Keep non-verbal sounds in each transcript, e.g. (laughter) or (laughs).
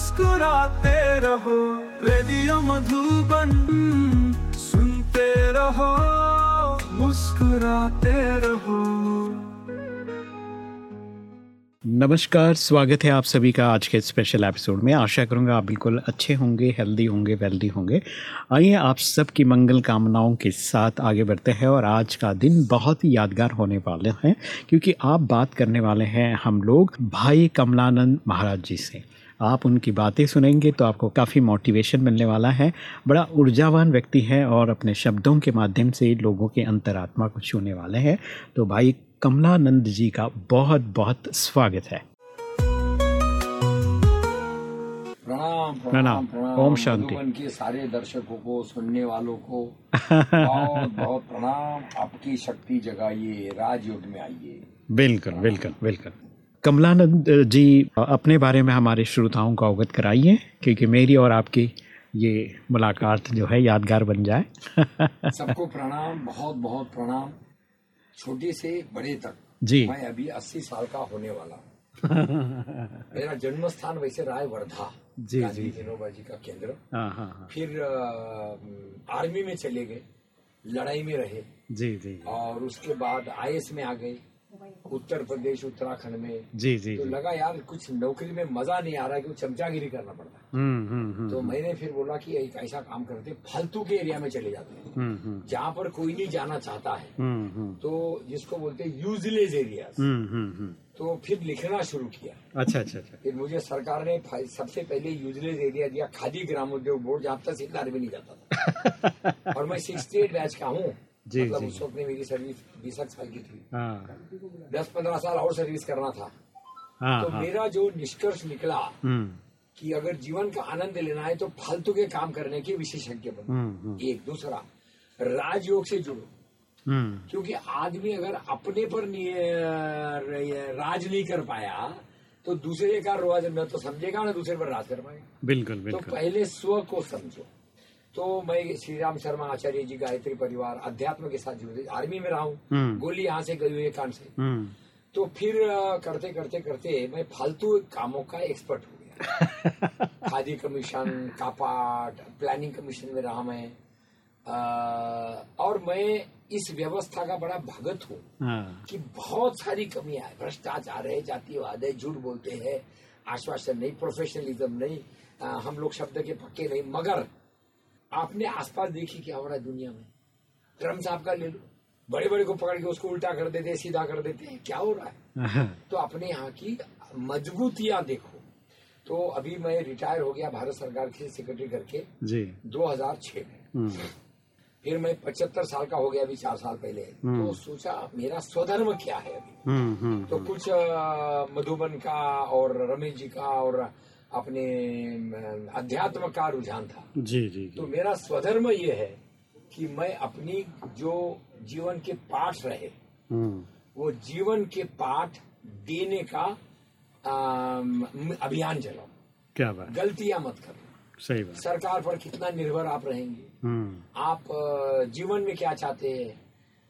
मुस्कुराते रहो, रेडियो मधुबन सुनते रहो, मुस्कुराते रहो। नमस्कार, स्वागत है आप सभी का आज के स्पेशल एपिसोड में। आशा करूँगा आप बिल्कुल अच्छे होंगे हेल्दी होंगे वेल्दी होंगे। आइए आप सबकी मंगल कामनाओं के साथ आगे बढ़ते हैं और आज का दिन बहुत ही यादगार होने वाले हैं, क्योंकि आप बात करने वाले हैं हम लोग भाई कमलानंद महाराज जी से। आप उनकी बातें सुनेंगे तो आपको काफ़ी मोटिवेशन मिलने वाला है। बड़ा ऊर्जावान व्यक्ति है और अपने शब्दों के माध्यम से लोगों के अंतरात्मा को छूने वाले हैं। तो भाई कमलानंद जी का बहुत बहुत स्वागत है। प्रणाम ओम शांति। के सारे दर्शकों को सुनने वालों को (laughs) बहुत बहुत प्रणाम। आपकी शक्ति जगाइए राजयोग में आइए। बिल्कुल बिल्कुल बिल्कुल। कमलानंद जी अपने बारे में हमारे श्रोताओं को अवगत कराइए क्योंकि मेरी और आपकी ये मुलाकात जो है यादगार बन जाए। (laughs) सबको प्रणाम बहुत बहुत प्रणाम। छोटे से बड़े तक। जी। मैं अभी अस्सी साल का होने वाला। (laughs) मेरा जन्म स्थान वैसे राय वर्धा जी, जी। विनोबा जी का केंद्र। हाँ हाँ हाँ। फिर आर्मी में चले गए लड़ाई में रहे। जी जी। और उसके बाद आईएएस में आ गए। उत्तर प्रदेश उत्तराखंड में। जी जी तो लगा यार कुछ नौकरी में मज़ा नहीं आ रहा है कि चमचागिरी करना पड़ता है। हम्म हम्म हम्म तो मैंने फिर बोला कि एक ऐसा काम करते फालतू के एरिया में चले जाते हैं। जहाँ पर कोई नहीं जाना चाहता है। तो जिसको बोलते हैं हम्म हम्म तो फिर लिखना शुरू किया। अच्छा अच्छा अच्छा। फिर मुझे सरकार ने सबसे पहले यूजलेस एरिया दिया खादी ग्रामोद्योग बोर्ड जहाँ तक तहसीलदार भी नहीं जाता था। (laughs) और मैं सिक्सटी एट बैच का हूँ। जी, मतलब जी। उस वक्त मेरी सर्विस बीस साल की थी। हाँ। दस पंद्रह साल और सर्विस करना था। हाँ तो हाँ। मेरा जो निष्कर्ष निकला हम्म। कि अगर जीवन का आनंद लेना है तो फालतू के काम करने के विशेषज्ञ बनो। हम्म हम्म। एक दूसरा राजयोग से जुड़ो। क्योंकि आदमी अगर अपने पर राज नहीं कर पाया तो दूसरे का रोज न तो समझेगा ना दूसरे पर राज कर पाएगा। बिल्कुल बिल्कुल तो बिल्कुल। पहले स्व को समझो। तो मैं श्री राम शर्मा आचार्य जी गायत्री परिवार अध्यात्म के साथ जुड़े आर्मी में रहा हूँ। हम्म। गोली यहाँ से गई हुई कान से। हम्म। तो फिर करते करते करते मैं फालतू कामों का एक्सपर्ट हो गया। (laughs) खादी कमीशन कापाट प्लानिंग कमीशन में रहा मैं। अ, और मैं इस व्यवस्था का बड़ा भगत हूँ हाँ। कि बहुत सारी कमियाँ है। भ्रष्टाचार है जातिवाद है झूठ बोलते हैं आश्वासन नहीं प्रोफेशनलिज्म नहीं। अ, हम लोग शब्द के पक्के नहीं मगर आपने आसपास देखी क्या हो रहा है दुनिया में? ट्रंप साहब का ले लो। बड़े बड़े को पकड़ के उसको उल्टा कर देते हैं सीधा कर देते हैं। क्या हो रहा है? (laughs) तो अपने यहाँ की मजबूतियाँ देखो। तो अभी मैं रिटायर हो गया भारत सरकार के सेक्रेटरी करके जी। 2006 में। हम्म। फिर मैं पचहत्तर साल का हो गया अभी चार साल पहले। तो सोचा मेरा स्वधर्म क्या है अभी? हम्म हम्म तो कुछ मधुबन का और रमेश जी का और अपने अध्यात्म का रुझान था। जी जी तो मेरा स्वधर्म ये है कि मैं अपनी जो जीवन के पाठ रहे हम्म। वो जीवन के पाठ देने का अभियान चलाओ क्या बात। गलतियाँ मत करो। सही बात। सरकार पर कितना निर्भर आप रहेंगे। हम्म। आप जीवन में क्या चाहते हैं?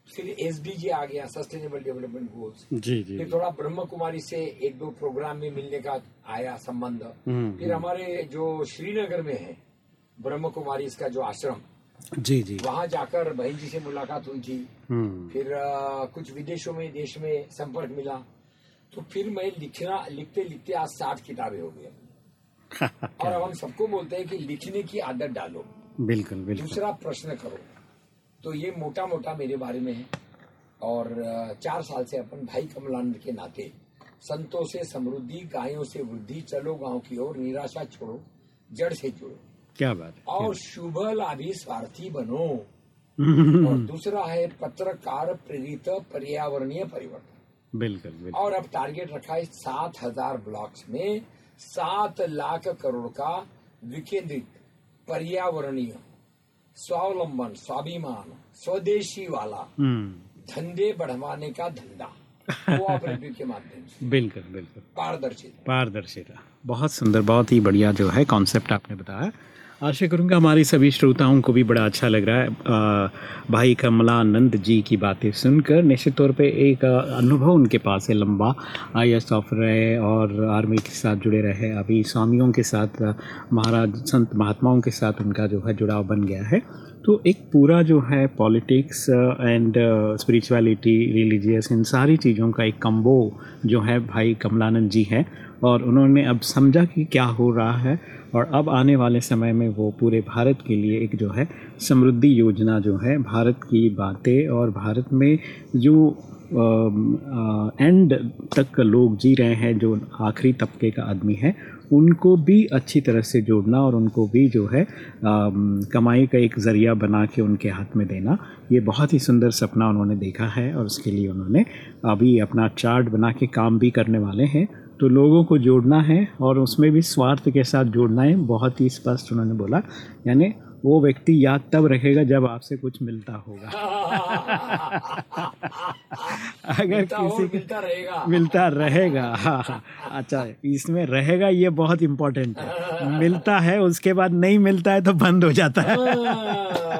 फिर एसडीजी आ गया सस्टेनेबल डेवलपमेंट गोल्स जी जी फिर थोड़ा ब्रह्म कुमारी से एक दो प्रोग्राम में मिलने का आया संबंध। हम्म, फिर हमारे जो श्रीनगर में है ब्रह्म कुमारी इसका जो आश्रम जी जी। वहाँ जाकर बहन जी से मुलाकात हुई थी। हम्म। फिर अ, कुछ विदेशों में देश में संपर्क मिला। तो फिर मैं लिखना लिखते लिखते आज साठ किताबें हो गई। (laughs) और अब हम सबको बोलते हैं कि लिखने की आदत डालो। बिल्कुल बिल्कुल। दूसरा प्रश्न करो। तो ये मोटा मोटा मेरे बारे में है। और चार साल से अपन भाई कमलानंद के नाते संतों से समृद्धि गायों से वृद्धि चलो गाँव की ओर निराशा छोड़ो जड़ से जुड़ो। क्या बात है और शुभ लाभी स्वार्थी बनो। (laughs) और दूसरा है पत्रकार प्रेरित पर्यावरणीय परिवर्तन। बिल्कुल बिल्कुल। और अब टारगेट रखा है सात हज़ार ब्लॉक्स में सात लाख करोड़ का विकेंद्रित पर्यावरणीय स्वावलंबन स्वाभिमान स्वदेशी वाला हम्म। धंधे बढ़वाने का धंधा। कोऑपरेटिव के माध्यम से। बिल्कुल बिल्कुल। पारदर्शिता पारदर्शिता बहुत सुंदर बहुत ही बढ़िया जो है कॉन्सेप्ट आपने बताया। आशा करूँगा हमारे सभी श्रोताओं को भी बड़ा अच्छा लग रहा है। आ, भाई कमलानंद जी की बातें सुनकर निश्चित तौर पे एक अनुभव उनके पास है लंबा आई एस ऑफ़ रहे और आर्मी के साथ जुड़े रहे। अभी स्वामियों के साथ महाराज संत महात्माओं के साथ उनका जो है जुड़ाव बन गया है। तो एक पूरा जो है पॉलिटिक्स एंड स्पिरिचुअलिटी रिलीजियस इन सारी चीज़ों का एक कम्बो जो है भाई कमलानंद जी है। और उन्होंने अब समझा कि क्या हो रहा है, और अब आने वाले समय में वो पूरे भारत के लिए एक जो है समृद्धि योजना जो है भारत की बातें, और भारत में जो एंड तक लोग जी रहे हैं, जो आखिरी तबके का आदमी है उनको भी अच्छी तरह से जोड़ना और उनको भी जो है आ, कमाई का एक ज़रिया बना के उनके हाथ में देना ये बहुत ही सुंदर सपना उन्होंने देखा है और उसके लिए उन्होंने अभी अपना चार्ट बना के काम भी करने वाले हैं। तो लोगों को जोड़ना है और उसमें भी स्वार्थ के साथ जोड़ना है बहुत ही स्पष्ट उन्होंने बोला। यानी वो व्यक्ति याद तब रखेगा जब आपसे कुछ मिलता होगा। (laughs) अगर मिलता किसी मिलता रहेगा। मिलता रहेगा हाँ हाँ। अच्छा इसमें रहेगा ये बहुत इम्पोर्टेंट है। मिलता है उसके बाद नहीं मिलता है तो बंद हो जाता है।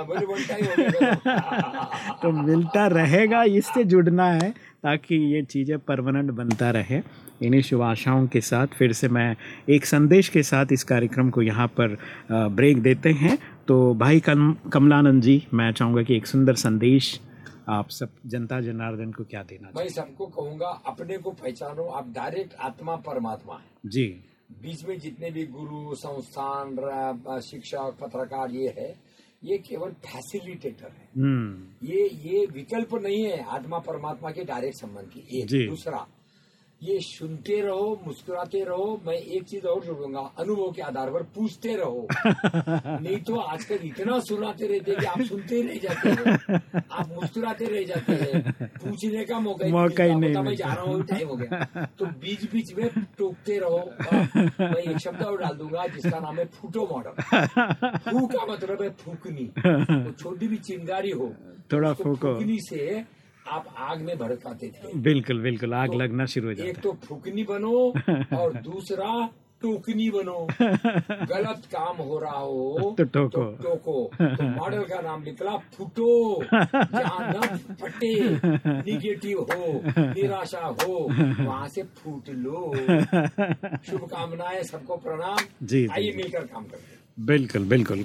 (laughs) तो मिलता रहेगा इससे जुड़ना है ताकि ये चीज़ें परमानेंट बनता रहे। इन्हीं शुभ आशाओं के साथ फिर से मैं एक संदेश के साथ इस कार्यक्रम को यहाँ पर ब्रेक देते हैं। तो भाई कम कमलानंद जी मैं चाहूँगा कि एक सुंदर संदेश आप सब जनता जनार्दन को क्या देना मैं सबको कहूँगा अपने को पहचानो आप डायरेक्ट आत्मा परमात्मा है। जी। बीच में जितने भी गुरु संस्थान शिक्षक पत्रकार ये है ये केवल फैसिलिटेटर है। हम्म। ये ये विकल्प नहीं है आत्मा परमात्मा के डायरेक्ट संबंध की। एक दूसरा ये सुनते रहो मुस्कुराते रहो मैं एक चीज़ और जोड़ूँगा अनुभव के आधार पर पूछते रहो। (laughs) नहीं तो आजकल इतना सुनाते रहते हैं कि आप सुनते रह जाते हैं। आप मुस्कुराते रह जाते हैं। पूछने का मौका ही मौका ही। नहीं बता, मैं। जा रहा हूँ टाइम हो गया। तो बीच बीच में टोकते रहो। मैं एक शब्द और डाल दूँगा जिसका नाम है फूटो मॉडल। फू का मतलब है फूकनी। छोटी भी चिंगारी हो थोड़ा फूको। फूकनी से आप आग में भर पाते थे। बिल्कुल बिल्कुल आग तो लगना शुरू हो जाता एक तो फुकनी बनो (laughs) और दूसरा टोकनी बनो। (laughs) गलत काम हो रहा हो (laughs) तो टोको। तो टोको। तो मॉडल का नाम निकला फुटो। जहाँ न फटे निगेटिव हो निराशा हो वहाँ से फूट लो। शुभकामनाएँ सबको प्रणाम। जी, जी, आइए मिलकर काम करते बिल्कुल बिल्कुल।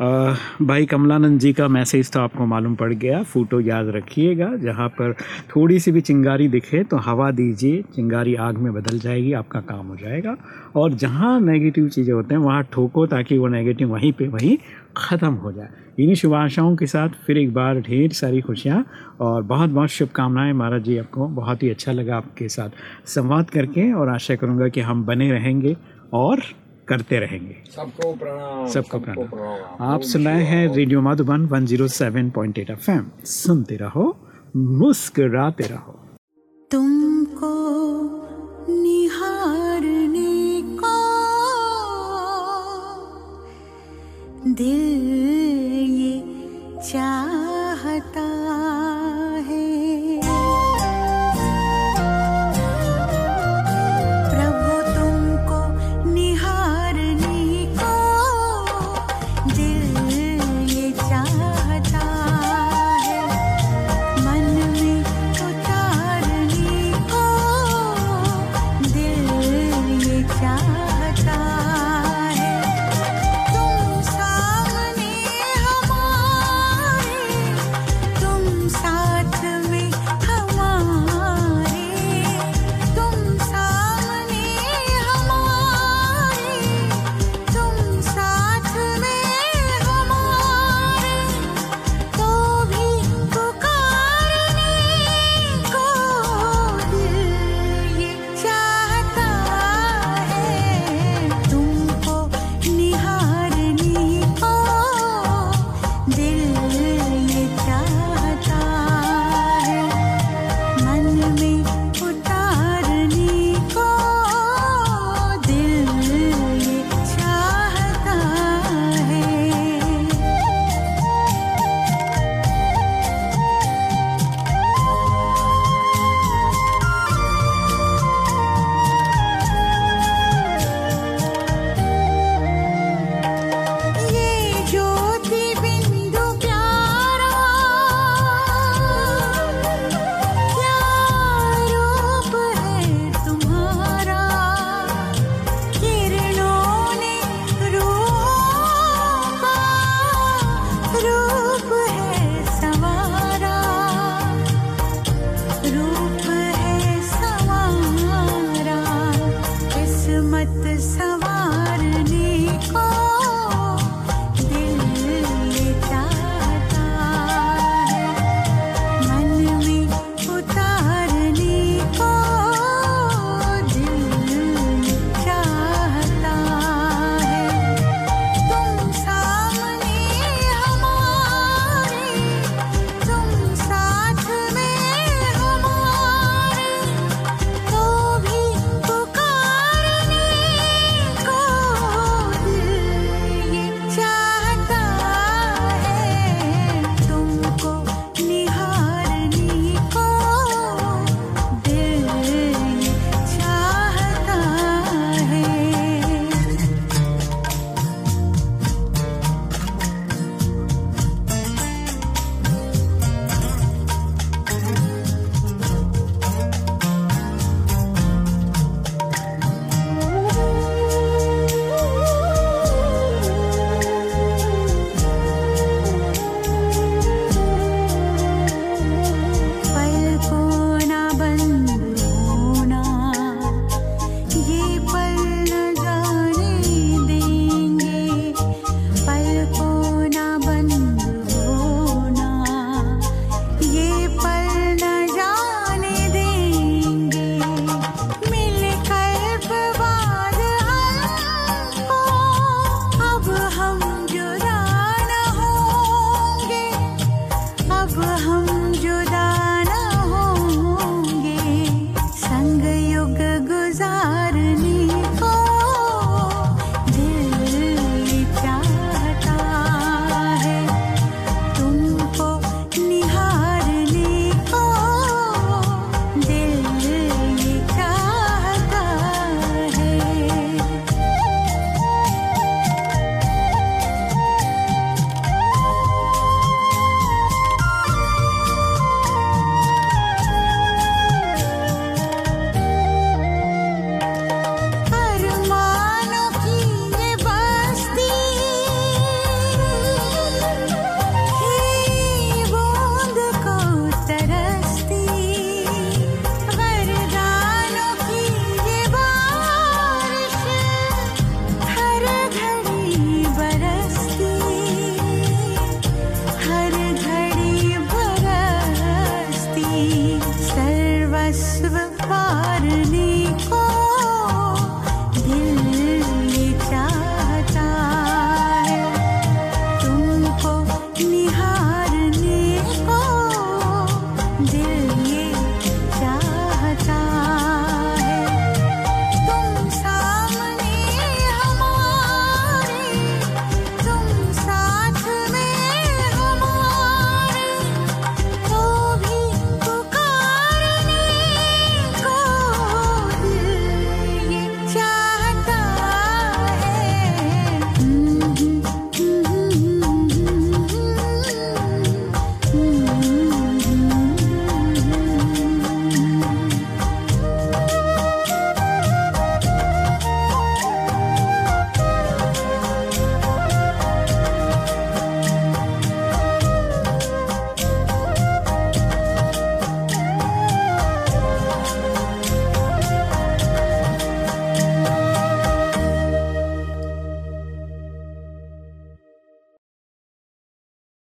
अ, भाई कमलानंद जी का मैसेज तो आपको मालूम पड़ गया। फ़ोटो याद रखिएगा जहाँ पर थोड़ी सी भी चिंगारी दिखे तो हवा दीजिए चिंगारी आग में बदल जाएगी आपका काम हो जाएगा। और जहाँ नेगेटिव चीज़ें होते हैं वहाँ ठोको ताकि वो नेगेटिव वहीं पे वहीं ख़त्म हो जाए। इन्हीं शुभ आशाओं के साथ फिर एक बार ढेर सारी खुशियाँ और बहुत बहुत शुभकामनाएँ महाराज जी आपको बहुत ही अच्छा लगा आपके साथ संवाद करके और आशा करूँगा कि हम बने रहेंगे और करते रहेंगे। सबको प्रणाम सबको प्रणाम। आप सुनाए हैं। रेडियो माधुबन 107.8 एफएम सुनते रहो मुस्कुराते रहो।